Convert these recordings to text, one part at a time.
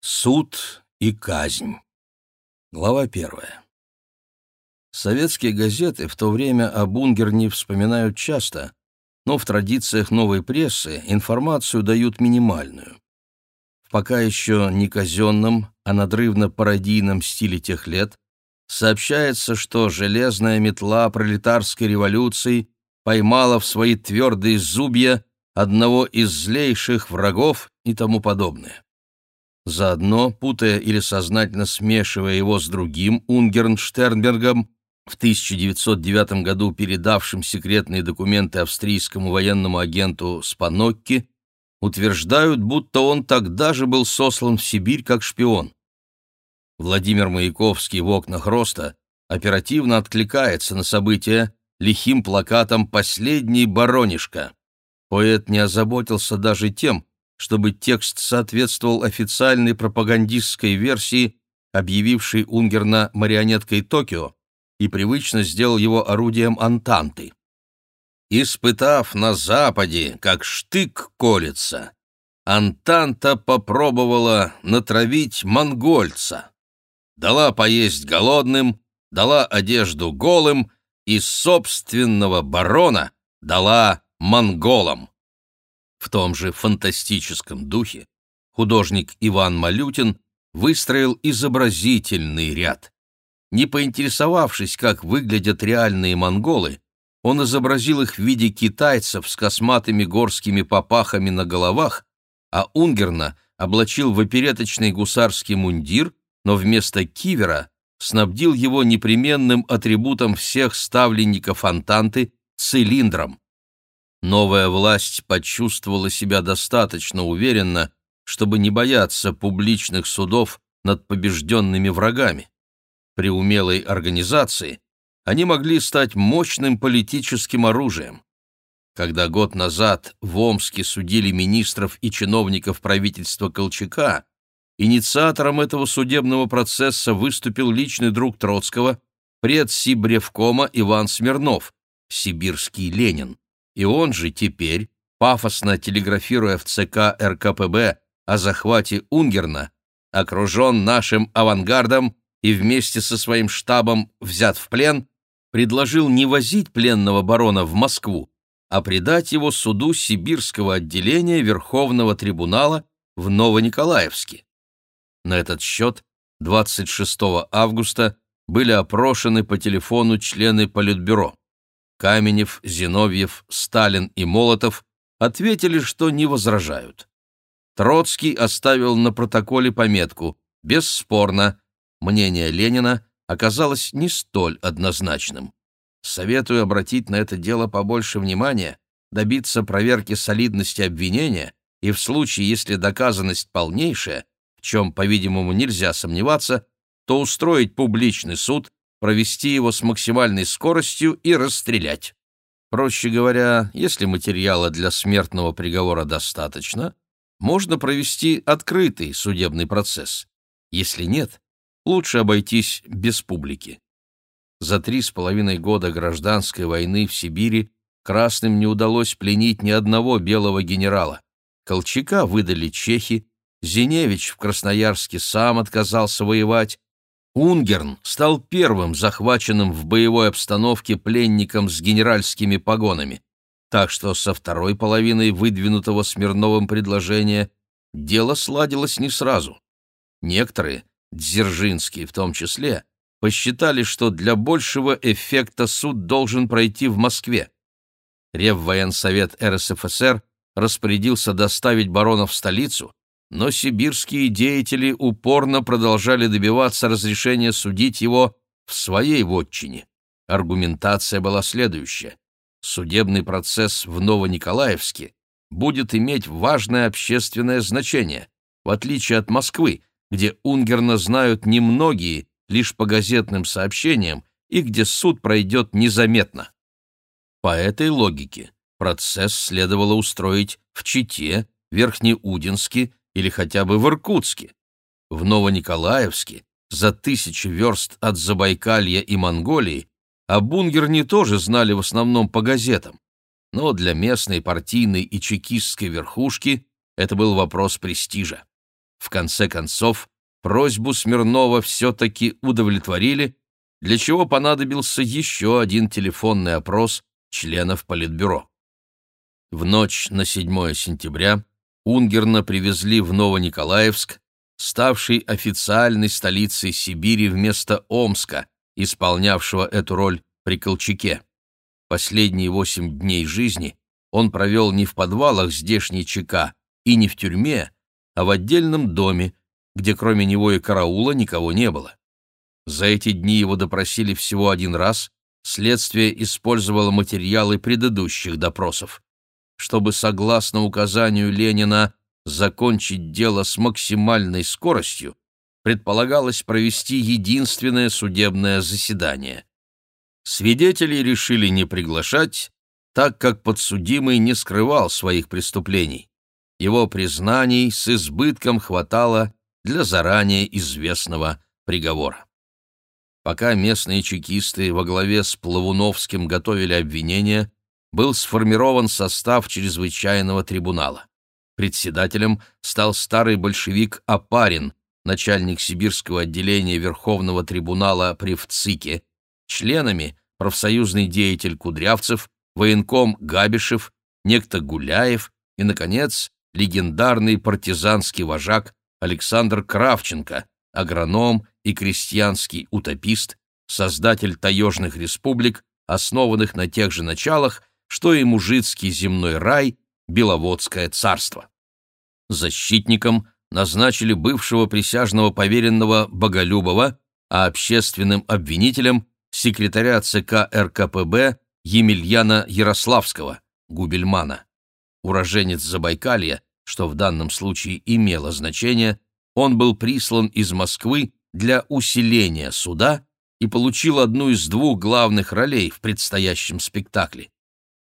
Суд и казнь. Глава первая. Советские газеты в то время о Бунгерне вспоминают часто, но в традициях новой прессы информацию дают минимальную. В пока еще не казенном, а надрывно-пародийном стиле тех лет сообщается, что железная метла пролетарской революции поймала в свои твердые зубья одного из злейших врагов и тому подобное. Заодно, путая или сознательно смешивая его с другим Унгернштернбергом, в 1909 году передавшим секретные документы австрийскому военному агенту Спанокки, утверждают, будто он тогда же был сослан в Сибирь как шпион. Владимир Маяковский в окнах роста оперативно откликается на события лихим плакатом «Последний баронишка». Поэт не озаботился даже тем, чтобы текст соответствовал официальной пропагандистской версии, объявившей Унгерна марионеткой Токио, и привычно сделал его орудием Антанты. Испытав на Западе, как штык колется, Антанта попробовала натравить монгольца. Дала поесть голодным, дала одежду голым и собственного барона дала монголам. В том же фантастическом духе художник Иван Малютин выстроил изобразительный ряд. Не поинтересовавшись, как выглядят реальные монголы, он изобразил их в виде китайцев с косматыми горскими попахами на головах, а Унгерна облачил в опереточный гусарский мундир, но вместо кивера снабдил его непременным атрибутом всех ставленников Антанты — цилиндром. Новая власть почувствовала себя достаточно уверенно, чтобы не бояться публичных судов над побежденными врагами. При умелой организации они могли стать мощным политическим оружием. Когда год назад в Омске судили министров и чиновников правительства Колчака, инициатором этого судебного процесса выступил личный друг Троцкого, предсибревкома Иван Смирнов, сибирский Ленин и он же теперь, пафосно телеграфируя в ЦК РКПБ о захвате Унгерна, окружен нашим авангардом и вместе со своим штабом взят в плен, предложил не возить пленного барона в Москву, а предать его суду Сибирского отделения Верховного трибунала в Новониколаевске. На этот счет 26 августа были опрошены по телефону члены Политбюро. Каменев, Зиновьев, Сталин и Молотов ответили, что не возражают. Троцкий оставил на протоколе пометку «Бесспорно, мнение Ленина оказалось не столь однозначным. Советую обратить на это дело побольше внимания, добиться проверки солидности обвинения и в случае, если доказанность полнейшая, в чем, по-видимому, нельзя сомневаться, то устроить публичный суд провести его с максимальной скоростью и расстрелять. Проще говоря, если материала для смертного приговора достаточно, можно провести открытый судебный процесс. Если нет, лучше обойтись без публики. За три с половиной года гражданской войны в Сибири красным не удалось пленить ни одного белого генерала. Колчака выдали чехи, Зиневич в Красноярске сам отказался воевать, Унгерн стал первым захваченным в боевой обстановке пленником с генеральскими погонами, так что со второй половиной выдвинутого Смирновым предложения дело сладилось не сразу. Некоторые, Дзержинский в том числе, посчитали, что для большего эффекта суд должен пройти в Москве. Реввоенсовет РСФСР распорядился доставить барона в столицу, но сибирские деятели упорно продолжали добиваться разрешения судить его в своей вотчине. Аргументация была следующая. Судебный процесс в Новониколаевске будет иметь важное общественное значение, в отличие от Москвы, где Унгерна знают немногие, лишь по газетным сообщениям, и где суд пройдет незаметно. По этой логике процесс следовало устроить в Чите, Верхнеудинске или хотя бы в Иркутске. В Новониколаевске, за тысячи верст от Забайкалья и Монголии, о Бунгерне тоже знали в основном по газетам. Но для местной партийной и чекистской верхушки это был вопрос престижа. В конце концов, просьбу Смирнова все-таки удовлетворили, для чего понадобился еще один телефонный опрос членов Политбюро. В ночь на 7 сентября Унгерна привезли в Новониколаевск, ставший официальной столицей Сибири вместо Омска, исполнявшего эту роль при Колчаке. Последние восемь дней жизни он провел не в подвалах здешней ЧК и не в тюрьме, а в отдельном доме, где кроме него и караула никого не было. За эти дни его допросили всего один раз, следствие использовало материалы предыдущих допросов. Чтобы, согласно указанию Ленина, закончить дело с максимальной скоростью, предполагалось провести единственное судебное заседание. Свидетелей решили не приглашать, так как подсудимый не скрывал своих преступлений. Его признаний с избытком хватало для заранее известного приговора. Пока местные чекисты во главе с Плавуновским готовили обвинение, был сформирован состав чрезвычайного трибунала. Председателем стал старый большевик Апарин, начальник сибирского отделения Верховного трибунала при ВЦИКе, членами профсоюзный деятель Кудрявцев, военком Габишев, некто Гуляев и, наконец, легендарный партизанский вожак Александр Кравченко, агроном и крестьянский утопист, создатель таежных республик, основанных на тех же началах, что и мужицкий земной рай Беловодское царство. Защитником назначили бывшего присяжного поверенного Боголюбова, а общественным обвинителем – секретаря ЦК РКПБ Емельяна Ярославского, Губельмана. Уроженец Забайкалья, что в данном случае имело значение, он был прислан из Москвы для усиления суда и получил одну из двух главных ролей в предстоящем спектакле.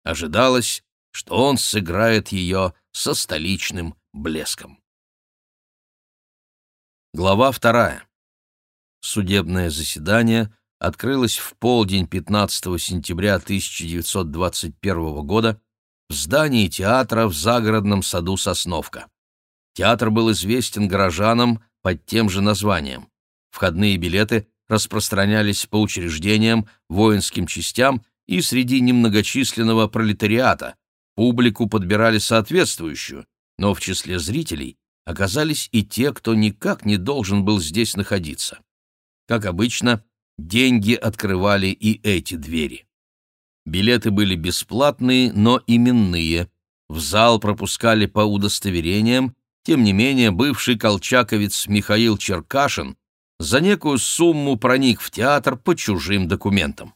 Ожидалось, что он сыграет ее со столичным блеском. Глава вторая. Судебное заседание открылось в полдень 15 сентября 1921 года в здании театра в загородном саду Сосновка. Театр был известен горожанам под тем же названием. Входные билеты распространялись по учреждениям, воинским частям и среди немногочисленного пролетариата, Публику подбирали соответствующую, но в числе зрителей оказались и те, кто никак не должен был здесь находиться. Как обычно, деньги открывали и эти двери. Билеты были бесплатные, но именные. В зал пропускали по удостоверениям, тем не менее бывший колчаковец Михаил Черкашин за некую сумму проник в театр по чужим документам.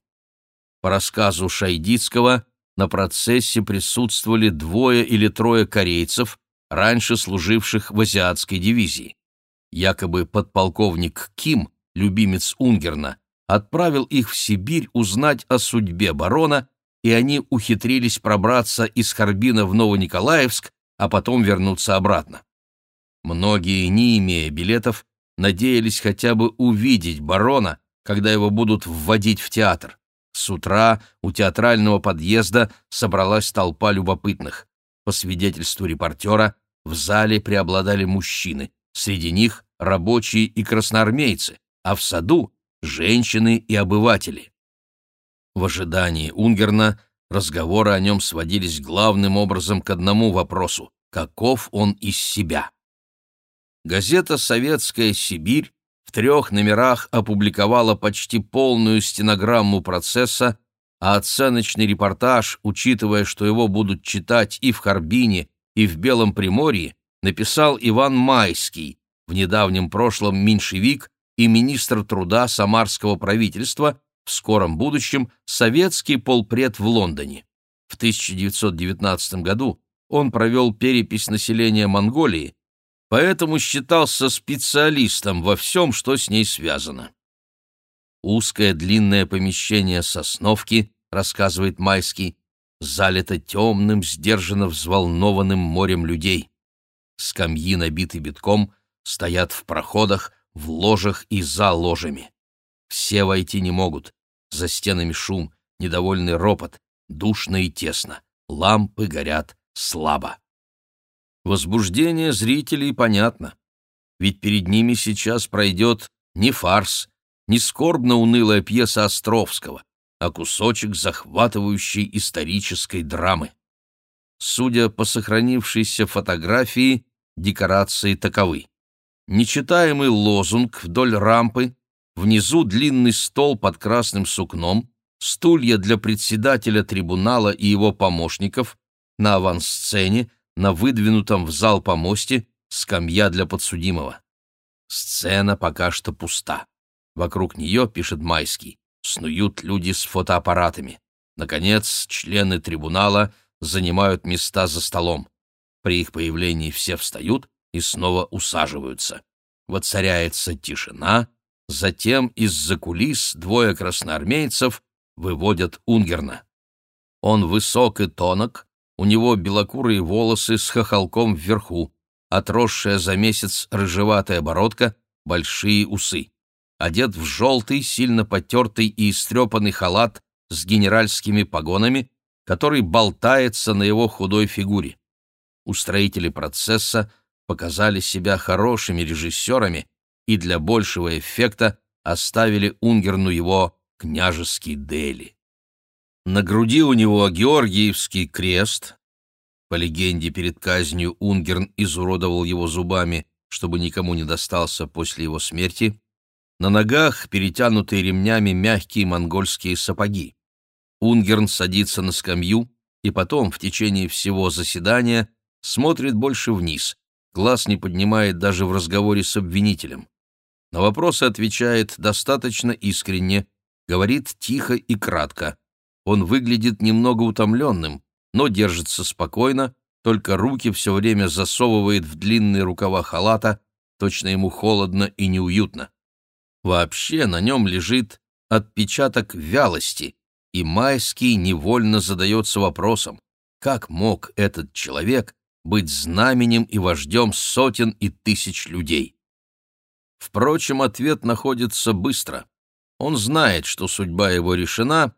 По рассказу Шайдицкого, на процессе присутствовали двое или трое корейцев, раньше служивших в азиатской дивизии. Якобы подполковник Ким, любимец Унгерна, отправил их в Сибирь узнать о судьбе барона, и они ухитрились пробраться из Харбина в Новониколаевск, а потом вернуться обратно. Многие, не имея билетов, надеялись хотя бы увидеть барона, когда его будут вводить в театр. С утра у театрального подъезда собралась толпа любопытных. По свидетельству репортера, в зале преобладали мужчины, среди них рабочие и красноармейцы, а в саду — женщины и обыватели. В ожидании Унгерна разговоры о нем сводились главным образом к одному вопросу — каков он из себя? Газета «Советская Сибирь» в трех номерах опубликовала почти полную стенограмму процесса, а оценочный репортаж, учитывая, что его будут читать и в Харбине, и в Белом Приморье, написал Иван Майский, в недавнем прошлом меньшевик и министр труда самарского правительства, в скором будущем советский полпред в Лондоне. В 1919 году он провел перепись населения Монголии, поэтому считался специалистом во всем, что с ней связано. Узкое длинное помещение сосновки, рассказывает Майский, залито темным, сдержанно взволнованным морем людей. Скамьи, набиты битком, стоят в проходах, в ложах и за ложами. Все войти не могут. За стенами шум, недовольный ропот, душно и тесно. Лампы горят слабо. Возбуждение зрителей понятно. ведь перед ними сейчас пройдет не фарс, не скорбно-унылая пьеса Островского, а кусочек захватывающей исторической драмы. Судя по сохранившейся фотографии, декорации таковы. Нечитаемый лозунг вдоль рампы, внизу длинный стол под красным сукном, стулья для председателя трибунала и его помощников, на авансцене, на выдвинутом в зал помосте, скамья для подсудимого. Сцена пока что пуста. Вокруг нее, пишет Майский, снуют люди с фотоаппаратами. Наконец, члены трибунала занимают места за столом. При их появлении все встают и снова усаживаются. Воцаряется тишина, затем из-за кулис двое красноармейцев выводят Унгерна. Он высок и тонок, у него белокурые волосы с хохолком вверху, отросшая за месяц рыжеватая бородка, большие усы. Одет в желтый, сильно потертый и истрепанный халат с генеральскими погонами, который болтается на его худой фигуре. Устроители процесса показали себя хорошими режиссерами и для большего эффекта оставили Унгерну его княжеский Дели. На груди у него Георгиевский крест. По легенде, перед казнью Унгерн изуродовал его зубами, чтобы никому не достался после его смерти. На ногах перетянутые ремнями мягкие монгольские сапоги. Унгерн садится на скамью и потом, в течение всего заседания, смотрит больше вниз, глаз не поднимает даже в разговоре с обвинителем. На вопросы отвечает достаточно искренне, говорит тихо и кратко. Он выглядит немного утомленным, но держится спокойно, только руки все время засовывает в длинные рукава халата, точно ему холодно и неуютно. Вообще на нем лежит отпечаток вялости, и Майский невольно задается вопросом, как мог этот человек быть знаменем и вождем сотен и тысяч людей. Впрочем, ответ находится быстро. Он знает, что судьба его решена,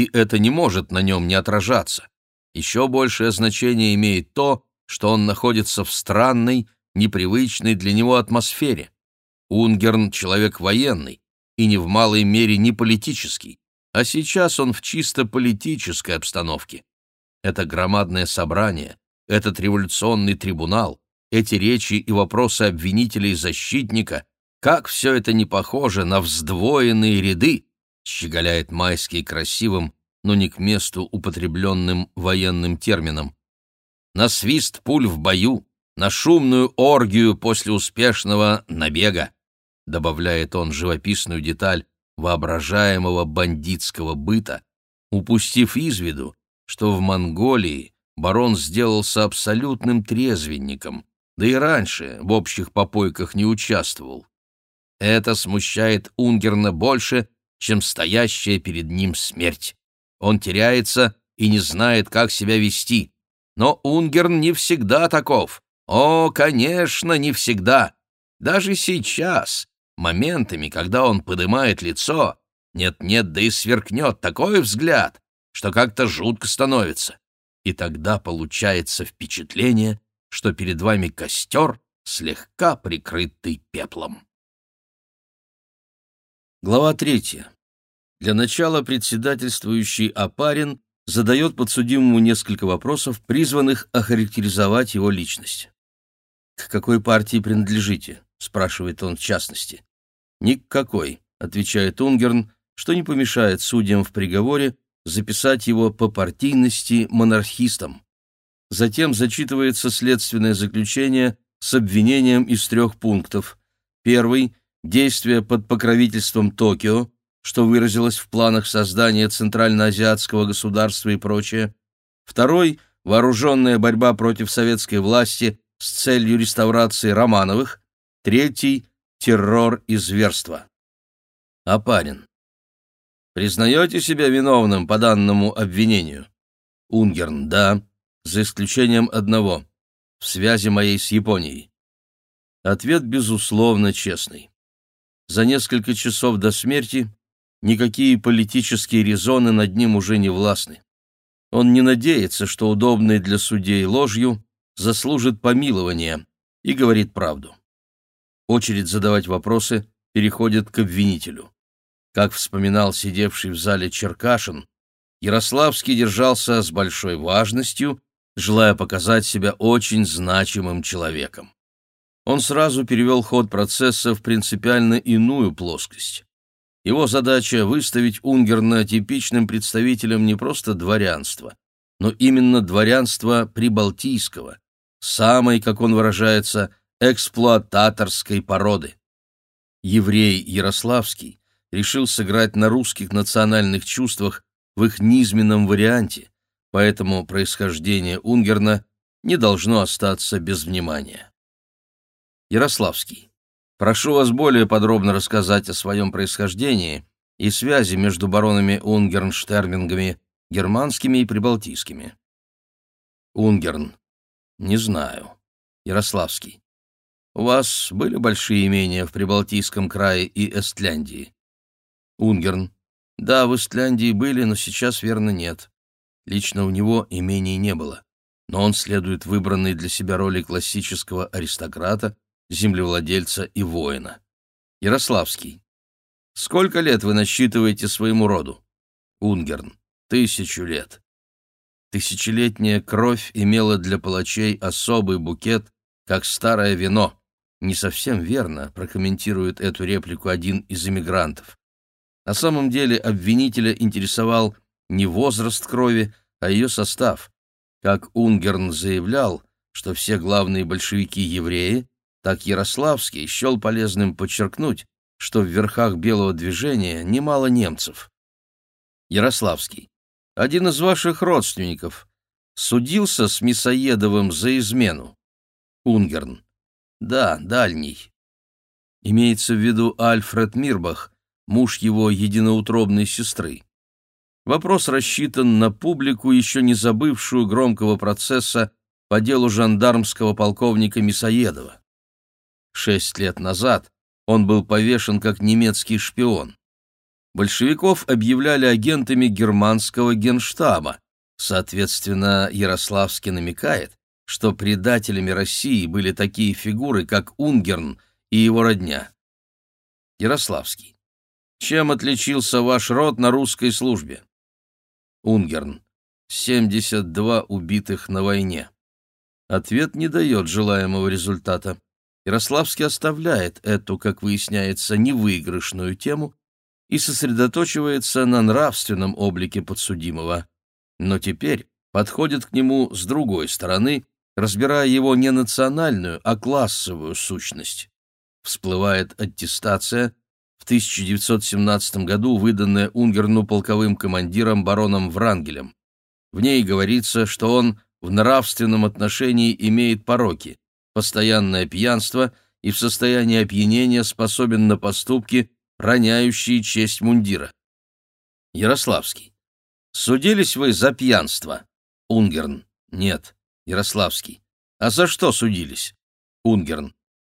и это не может на нем не отражаться. Еще большее значение имеет то, что он находится в странной, непривычной для него атмосфере. Унгерн — человек военный, и не в малой мере не политический, а сейчас он в чисто политической обстановке. Это громадное собрание, этот революционный трибунал, эти речи и вопросы обвинителя и защитника, как все это не похоже на вздвоенные ряды, щеголяет Майский красивым, но не к месту употребленным военным термином. На свист пуль в бою, на шумную оргию после успешного набега, добавляет он живописную деталь воображаемого бандитского быта, упустив из виду, что в Монголии барон сделался абсолютным трезвенником, да и раньше в общих попойках не участвовал. Это смущает Унгерна больше, чем стоящая перед ним смерть. Он теряется и не знает, как себя вести. Но Унгерн не всегда таков. О, конечно, не всегда. Даже сейчас, моментами, когда он поднимает лицо, нет-нет, да и сверкнет такой взгляд, что как-то жутко становится и тогда получается впечатление, что перед вами костер, слегка прикрытый пеплом. Глава третья. Для начала председательствующий Апарин задает подсудимому несколько вопросов, призванных охарактеризовать его личность. «К какой партии принадлежите?» — спрашивает он в частности. «Ни к какой», — отвечает Унгерн, что не помешает судьям в приговоре записать его по партийности монархистом. Затем зачитывается следственное заключение с обвинением из трех пунктов. Первый – действие под покровительством Токио, что выразилось в планах создания Центральноазиатского государства и прочее. Второй – вооруженная борьба против советской власти с целью реставрации Романовых. Третий – террор и зверство. Апарин. Признаете себя виновным по данному обвинению? Унгерн, да, за исключением одного — в связи моей с Японией. Ответ, безусловно, честный. За несколько часов до смерти никакие политические резоны над ним уже не властны. Он не надеется, что удобной для судей ложью заслужит помилование, и говорит правду. Очередь задавать вопросы переходит к обвинителю. Как вспоминал сидевший в зале Черкашин, Ярославский держался с большой важностью, желая показать себя очень значимым человеком. Он сразу перевел ход процесса в принципиально иную плоскость. Его задача — выставить Унгерна типичным представителем не просто дворянства, но именно дворянства прибалтийского, самой, как он выражается, эксплуататорской породы. Еврей Ярославский решил сыграть на русских национальных чувствах в их низменном варианте, поэтому происхождение Унгерна не должно остаться без внимания. Ярославский. Прошу вас более подробно рассказать о своем происхождении и связи между баронами Унгернштернингами, германскими и прибалтийскими. Унгерн. Не знаю. Ярославский. У вас были большие имения в Прибалтийском крае и Эстляндии? Унгерн. Да, в Эстляндии были, но сейчас, верно, нет. Лично у него имений не было, но он следует выбранной для себя роли классического аристократа, землевладельца и воина. Ярославский. Сколько лет вы насчитываете своему роду? Унгерн. Тысячу лет. Тысячелетняя кровь имела для палачей особый букет, как старое вино. Не совсем верно, прокомментирует эту реплику один из эмигрантов. На самом деле обвинителя интересовал не возраст крови, а ее состав. Как Унгерн заявлял, что все главные большевики евреи, так Ярославский счел полезным подчеркнуть, что в верхах белого движения немало немцев. Ярославский. Один из ваших родственников судился с Мясоедовым за измену. Унгерн. Да, дальний. Имеется в виду Альфред Мирбах, муж его единоутробной сестры. Вопрос рассчитан на публику, еще не забывшую громкого процесса по делу жандармского полковника Мисоедова. Шесть лет назад он был повешен как немецкий шпион. Большевиков объявляли агентами германского генштаба. Соответственно, Ярославский намекает, что предателями России были такие фигуры, как Унгерн и его родня. Ярославский. Чем отличился ваш род на русской службе? Унгерн. 72 убитых на войне. Ответ не дает желаемого результата. Ярославский оставляет эту, как выясняется, невыигрышную тему и сосредоточивается на нравственном облике подсудимого. Но теперь подходит к нему с другой стороны разбирая его не национальную, а классовую сущность. Всплывает аттестация, в 1917 году выданная Унгерну полковым командиром бароном Врангелем. В ней говорится, что он в нравственном отношении имеет пороки, постоянное пьянство и в состоянии опьянения способен на поступки, роняющие честь мундира. Ярославский. Судились вы за пьянство? Унгерн. Нет. Ярославский. А за что судились? Унгерн.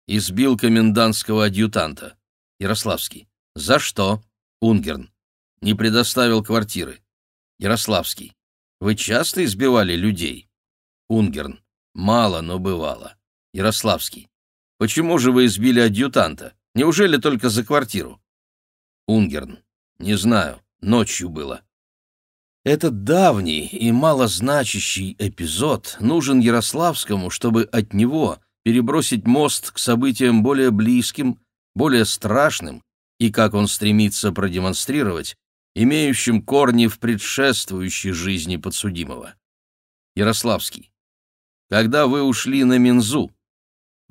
Избил комендантского адъютанта. Ярославский. За что? Унгерн. Не предоставил квартиры. Ярославский. Вы часто избивали людей? Унгерн. Мало, но бывало. Ярославский. Почему же вы избили адъютанта? Неужели только за квартиру? Унгерн. Не знаю. Ночью было. Этот давний и малозначащий эпизод нужен Ярославскому, чтобы от него перебросить мост к событиям более близким, более страшным и, как он стремится продемонстрировать, имеющим корни в предшествующей жизни подсудимого. Ярославский. Когда вы ушли на Минзу,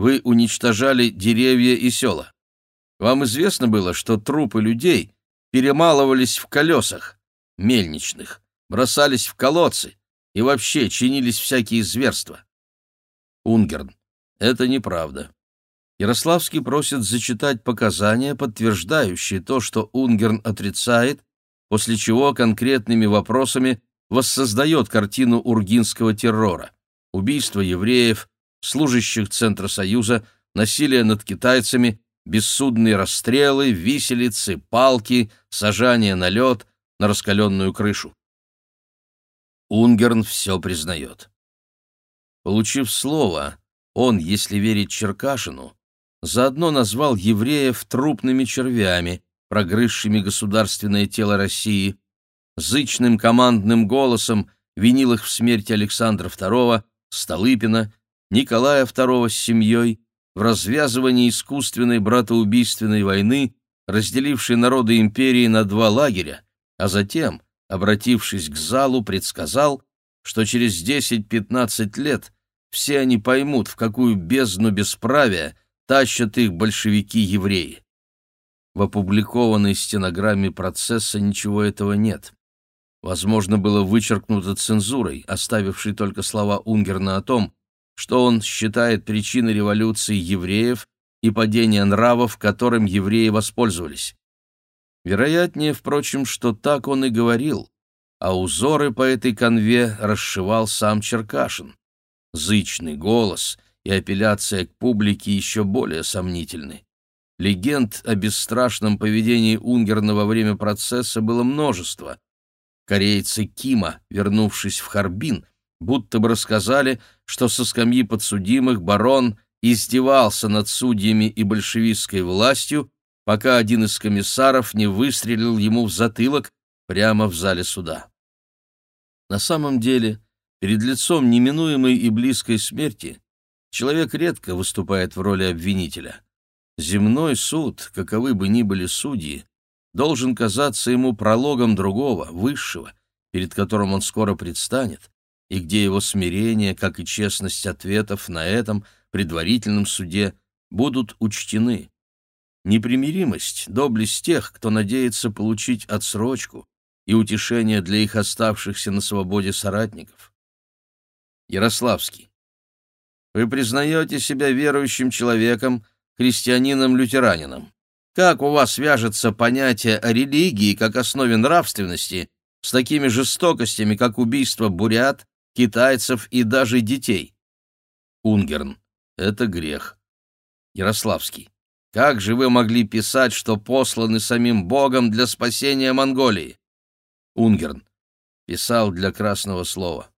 вы уничтожали деревья и села. Вам известно было, что трупы людей перемалывались в колесах, мельничных, бросались в колодцы и вообще чинились всякие зверства. Унгерн. Это неправда. Ярославский просит зачитать показания, подтверждающие то, что Унгерн отрицает, после чего конкретными вопросами воссоздает картину ургинского террора. Убийство евреев, служащих Центра Союза, насилие над китайцами, бессудные расстрелы, виселицы, палки, сажание на лед, на раскаленную крышу. Унгерн все признает. Получив слово, он, если верить Черкашину, заодно назвал евреев трупными червями, прогрызшими государственное тело России, зычным командным голосом винил их в смерти Александра II, Столыпина, Николая II с семьей, в развязывании искусственной братоубийственной войны, разделившей народы империи на два лагеря, а затем, обратившись к залу, предсказал, что через 10-15 лет все они поймут, в какую бездну бесправия тащат их большевики-евреи. В опубликованной стенограмме процесса ничего этого нет. Возможно, было вычеркнуто цензурой, оставившей только слова Унгерна о том, что он считает причиной революции евреев и падения нравов, которым евреи воспользовались. Вероятнее, впрочем, что так он и говорил, а узоры по этой конве расшивал сам Черкашин. Зычный голос и апелляция к публике еще более сомнительны. Легенд о бесстрашном поведении Унгерна во время процесса было множество. Корейцы Кима, вернувшись в Харбин, будто бы рассказали, что со скамьи подсудимых барон издевался над судьями и большевистской властью, пока один из комиссаров не выстрелил ему в затылок прямо в зале суда. На самом деле, перед лицом неминуемой и близкой смерти человек редко выступает в роли обвинителя. Земной суд, каковы бы ни были судьи, должен казаться ему прологом другого, высшего, перед которым он скоро предстанет, и где его смирение, как и честность ответов на этом предварительном суде будут учтены. Непримиримость — доблесть тех, кто надеется получить отсрочку и утешение для их оставшихся на свободе соратников. Ярославский. Вы признаете себя верующим человеком, христианином-лютеранином. Как у вас вяжется понятие о религии как основе нравственности с такими жестокостями, как убийство бурят, китайцев и даже детей? Унгерн. Это грех. Ярославский. Как же вы могли писать, что посланы самим Богом для спасения Монголии? Унгерн. Писал для красного слова.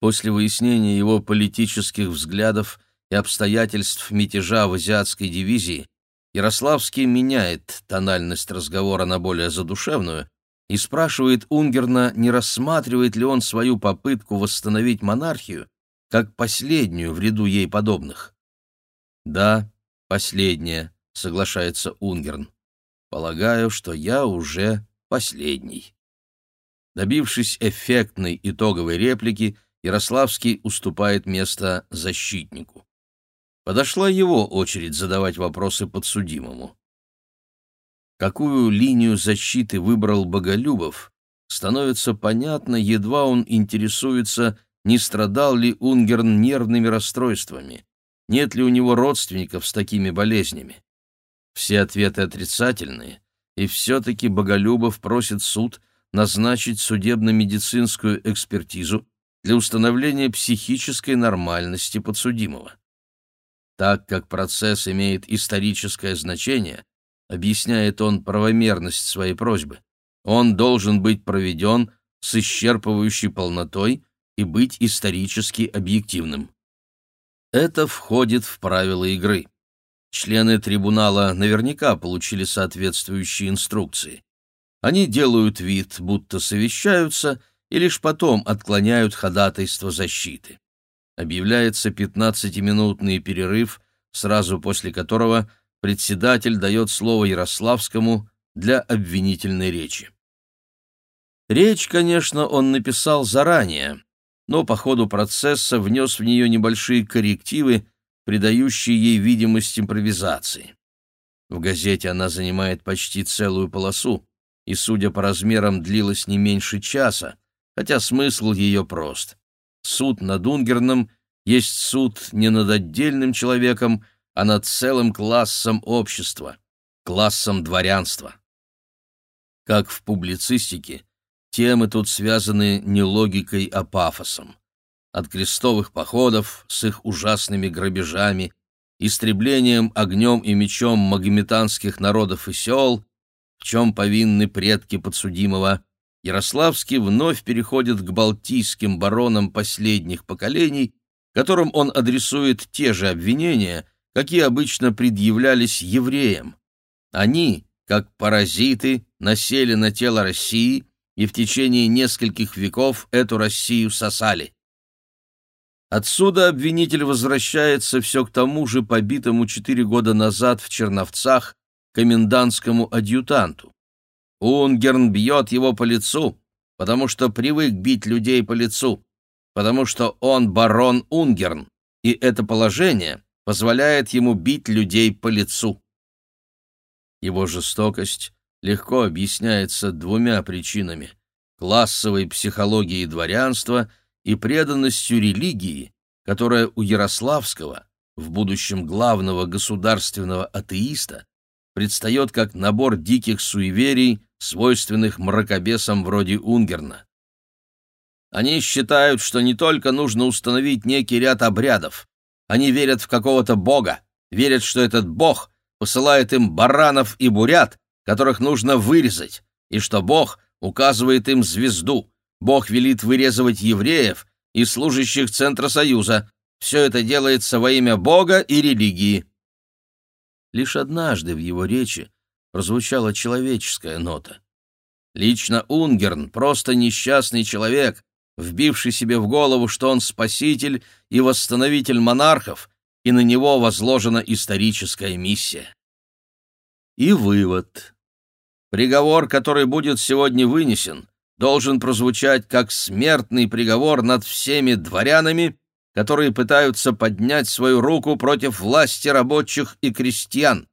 После выяснения его политических взглядов и обстоятельств мятежа в азиатской дивизии Ярославский меняет тональность разговора на более задушевную и спрашивает Унгерна, не рассматривает ли он свою попытку восстановить монархию как последнюю в ряду ей подобных. «Да, последняя», — соглашается Унгерн. «Полагаю, что я уже последний». Добившись эффектной итоговой реплики, Ярославский уступает место защитнику. Подошла его очередь задавать вопросы подсудимому. Какую линию защиты выбрал Боголюбов, становится понятно, едва он интересуется, не страдал ли Унгерн нервными расстройствами, нет ли у него родственников с такими болезнями. Все ответы отрицательные, и все-таки Боголюбов просит суд назначить судебно-медицинскую экспертизу для установления психической нормальности подсудимого. Так как процесс имеет историческое значение, объясняет он правомерность своей просьбы, он должен быть проведен с исчерпывающей полнотой и быть исторически объективным. Это входит в правила игры. Члены трибунала наверняка получили соответствующие инструкции. Они делают вид, будто совещаются, и лишь потом отклоняют ходатайство защиты объявляется 15-минутный перерыв, сразу после которого председатель дает слово Ярославскому для обвинительной речи. Речь, конечно, он написал заранее, но по ходу процесса внес в нее небольшие коррективы, придающие ей видимость импровизации. В газете она занимает почти целую полосу, и, судя по размерам, длилась не меньше часа, хотя смысл ее прост суд над Унгерном есть суд не над отдельным человеком, а над целым классом общества, классом дворянства. Как в публицистике, темы тут связаны не логикой, а пафосом. От крестовых походов с их ужасными грабежами, истреблением огнем и мечом магометанских народов и сел, в чем повинны предки подсудимого, Ярославский вновь переходит к балтийским баронам последних поколений, которым он адресует те же обвинения, какие обычно предъявлялись евреям. Они, как паразиты, насели на тело России и в течение нескольких веков эту Россию сосали. Отсюда обвинитель возвращается все к тому же побитому четыре года назад в Черновцах комендантскому адъютанту. Унгерн бьет его по лицу, потому что привык бить людей по лицу, потому что он барон Унгерн, и это положение позволяет ему бить людей по лицу. Его жестокость легко объясняется двумя причинами – классовой психологией дворянства и преданностью религии, которая у Ярославского, в будущем главного государственного атеиста, предстает как набор диких суеверий, свойственных мракобесам вроде Унгерна. Они считают, что не только нужно установить некий ряд обрядов, они верят в какого-то бога, верят, что этот бог посылает им баранов и бурят, которых нужно вырезать, и что бог указывает им звезду, бог велит вырезывать евреев и служащих Центра Союза. Все это делается во имя бога и религии. Лишь однажды в его речи прозвучала человеческая нота. Лично Унгерн — просто несчастный человек, вбивший себе в голову, что он спаситель и восстановитель монархов, и на него возложена историческая миссия. И вывод. Приговор, который будет сегодня вынесен, должен прозвучать как смертный приговор над всеми дворянами, которые пытаются поднять свою руку против власти рабочих и крестьян.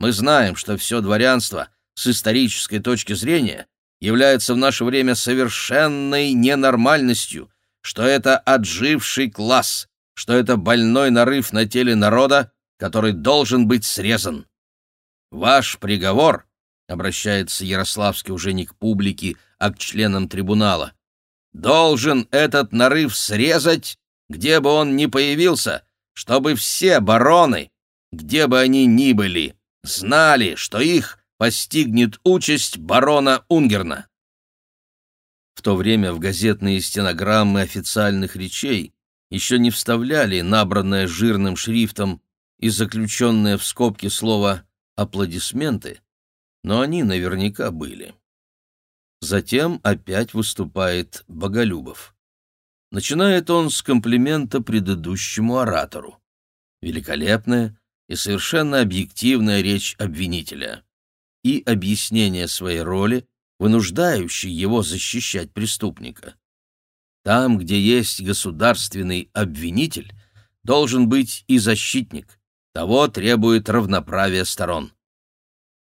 Мы знаем, что все дворянство с исторической точки зрения является в наше время совершенной ненормальностью, что это отживший класс, что это больной нарыв на теле народа, который должен быть срезан. Ваш приговор, обращается Ярославский уже не к публике, а к членам трибунала, должен этот нарыв срезать, где бы он ни появился, чтобы все бароны, где бы они ни были, знали, что их постигнет участь барона Унгерна. В то время в газетные стенограммы официальных речей еще не вставляли набранное жирным шрифтом и заключенное в скобки слово «аплодисменты», но они наверняка были. Затем опять выступает Боголюбов. Начинает он с комплимента предыдущему оратору. Великолепная и совершенно объективная речь обвинителя и объяснение своей роли, вынуждающей его защищать преступника. Там, где есть государственный обвинитель, должен быть и защитник. Того требует равноправие сторон.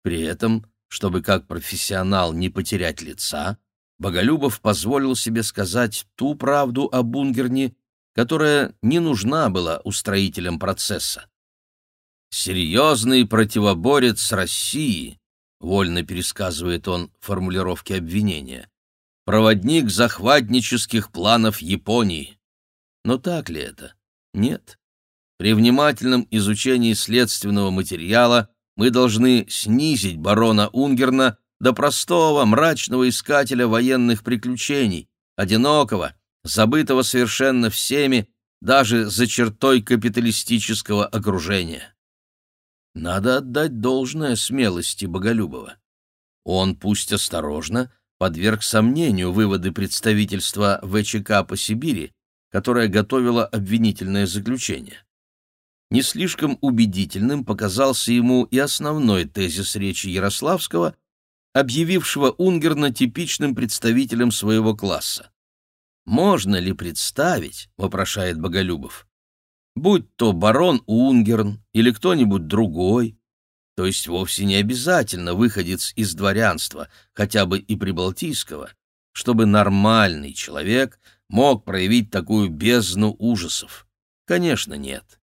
При этом, чтобы как профессионал не потерять лица, Боголюбов позволил себе сказать ту правду о Бунгерне, которая не нужна была устроителям процесса. Серьезный противоборец России, вольно пересказывает он формулировки обвинения, проводник захватнических планов Японии. Но так ли это? Нет. При внимательном изучении следственного материала мы должны снизить барона Унгерна до простого мрачного искателя военных приключений, одинокого, забытого совершенно всеми, даже за чертой капиталистического окружения. Надо отдать должное смелости Боголюбова. Он, пусть осторожно, подверг сомнению выводы представительства ВЧК по Сибири, которое готовило обвинительное заключение. Не слишком убедительным показался ему и основной тезис речи Ярославского, объявившего Унгерна типичным представителем своего класса. «Можно ли представить, — вопрошает Боголюбов, будь то барон Унгерн или кто-нибудь другой, то есть вовсе не обязательно выходец из дворянства, хотя бы и прибалтийского, чтобы нормальный человек мог проявить такую бездну ужасов? Конечно, нет.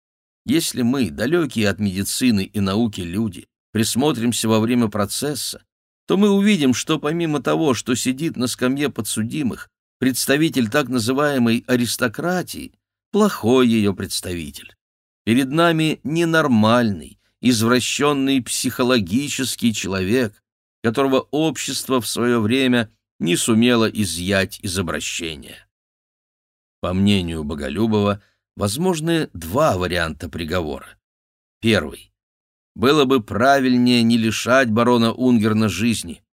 Если мы, далекие от медицины и науки люди, присмотримся во время процесса, то мы увидим, что помимо того, что сидит на скамье подсудимых, представитель так называемой аристократии, плохой ее представитель. Перед нами ненормальный, извращенный психологический человек, которого общество в свое время не сумело изъять из обращения. По мнению Боголюбова, возможны два варианта приговора. Первый. Было бы правильнее не лишать барона Унгерна жизни,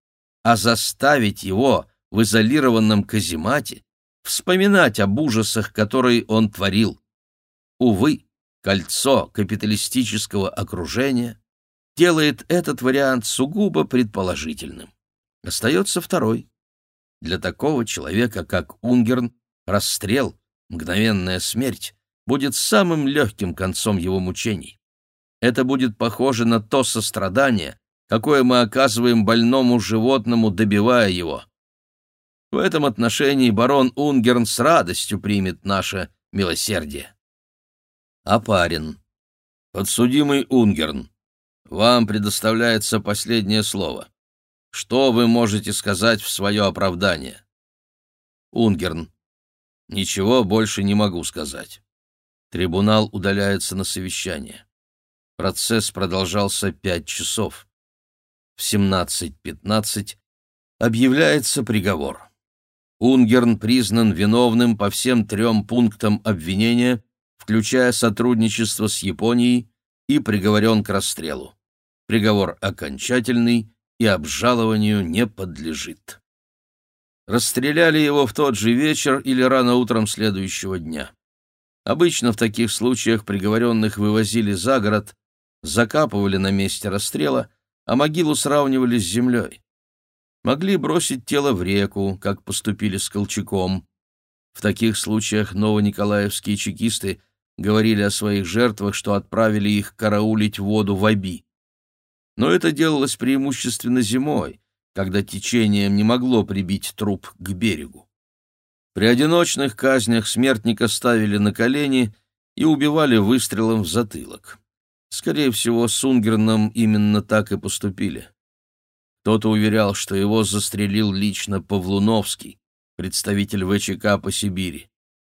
а заставить его в изолированном каземате вспоминать об ужасах, которые он творил. Увы, кольцо капиталистического окружения делает этот вариант сугубо предположительным. Остается второй. Для такого человека, как Унгерн, расстрел, мгновенная смерть, будет самым легким концом его мучений. Это будет похоже на то сострадание, какое мы оказываем больному животному, добивая его. В этом отношении барон Унгерн с радостью примет наше милосердие. Апарин. Подсудимый Унгерн, вам предоставляется последнее слово. Что вы можете сказать в свое оправдание? Унгерн. Ничего больше не могу сказать. Трибунал удаляется на совещание. Процесс продолжался пять часов. В 17.15 объявляется приговор. Унгерн признан виновным по всем трем пунктам обвинения, включая сотрудничество с Японией, и приговорен к расстрелу. Приговор окончательный и обжалованию не подлежит. Расстреляли его в тот же вечер или рано утром следующего дня. Обычно в таких случаях приговоренных вывозили за город, закапывали на месте расстрела, а могилу сравнивали с землей. Могли бросить тело в реку, как поступили с Колчаком. В таких случаях новониколаевские чекисты говорили о своих жертвах, что отправили их караулить воду в Аби. Но это делалось преимущественно зимой, когда течением не могло прибить труп к берегу. При одиночных казнях смертника ставили на колени и убивали выстрелом в затылок. Скорее всего, с Унгерном именно так и поступили. Кто-то уверял, что его застрелил лично Павлуновский, представитель ВЧК по Сибири.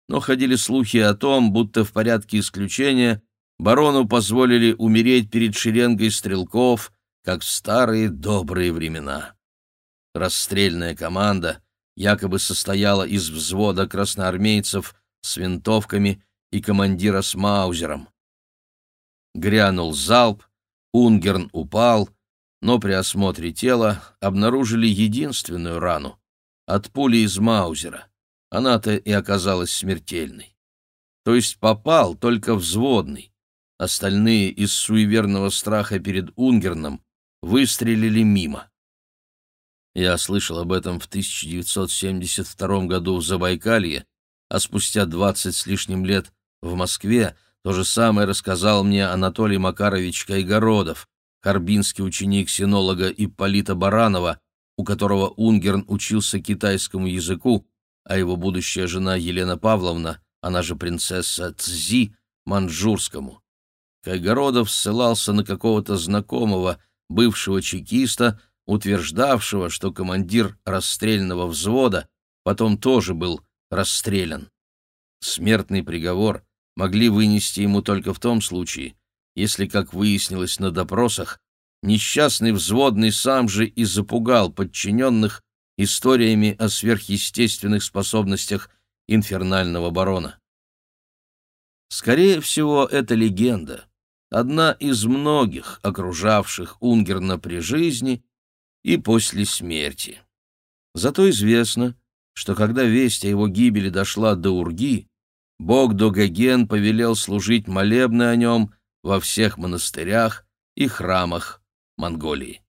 Но ходили слухи о том, будто в порядке исключения барону позволили умереть перед шеренгой стрелков, как в старые добрые времена. Расстрельная команда якобы состояла из взвода красноармейцев с винтовками и командира с маузером. Грянул залп, Унгерн упал — но при осмотре тела обнаружили единственную рану — от пули из Маузера. Она-то и оказалась смертельной. То есть попал только взводный. Остальные из суеверного страха перед Унгерном выстрелили мимо. Я слышал об этом в 1972 году в Забайкалье, а спустя 20 с лишним лет в Москве то же самое рассказал мне Анатолий Макарович Кайгородов, харбинский ученик синолога Ипполита Баранова, у которого Унгерн учился китайскому языку, а его будущая жена Елена Павловна, она же принцесса Цзи, манжурскому. Кайгородов ссылался на какого-то знакомого, бывшего чекиста, утверждавшего, что командир расстрельного взвода потом тоже был расстрелян. Смертный приговор могли вынести ему только в том случае, если, как выяснилось на допросах, несчастный взводный сам же и запугал подчиненных историями о сверхъестественных способностях инфернального барона. Скорее всего, это легенда, одна из многих, окружавших Унгерна при жизни и после смерти. Зато известно, что когда весть о его гибели дошла до Урги, бог Догаген повелел служить молебны о нем во всех монастырях и храмах Монголии.